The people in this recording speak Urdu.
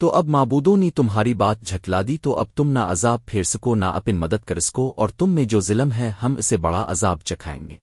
تو اب معبودوں نے تمہاری بات جھٹلا دی تو اب تم نہ عذاب پھیر سکو نہ اپن مدد کر سکو اور تم میں جو ظلم ہے ہم اسے بڑا عذاب چکھائیں گے۔